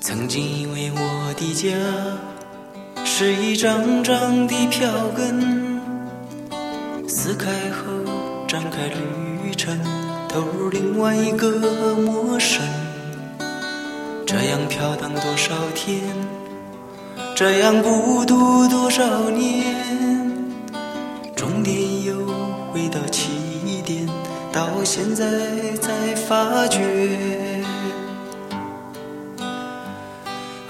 曾经以为我的家是一张张的票根，撕开后展开旅程，投入另外一个陌生。这样飘荡多少天，这样孤独多少年，终点又回到起点，到现在才发觉。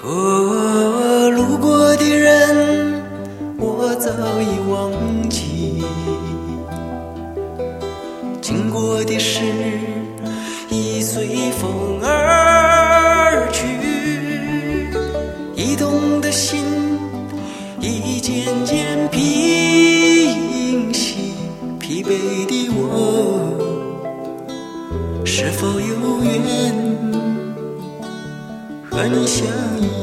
哦，路过的人，我早已忘记；经过的事，已随风而去。移动的心，已渐渐平息。疲惫的我，是否有缘？和你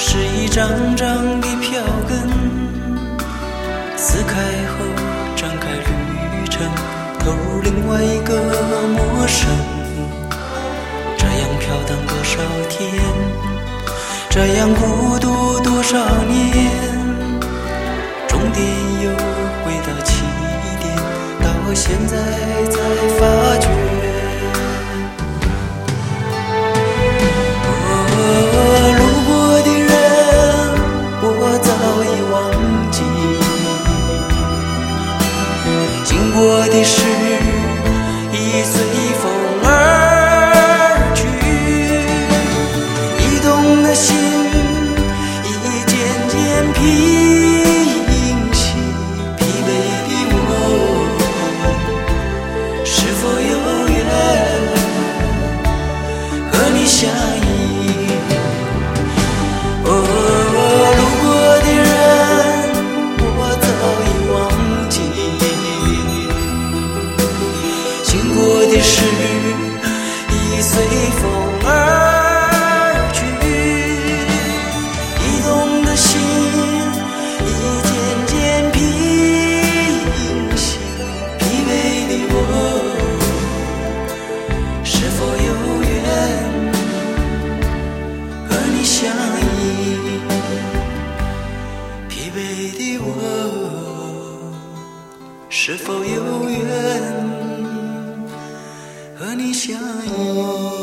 是一张张的票根，撕开后展开旅程，投入另外一个陌生。这样飘荡多少天，这样孤独多少年，终点又回到起点，到现在过的事，已随风而去。驿动的心，已渐渐平息。疲惫的我，是否有缘和你相的事，已随风而去。移动的心，已渐渐平息。疲惫的我，是否有缘？和你相依，疲惫的我，是否有缘和你相依？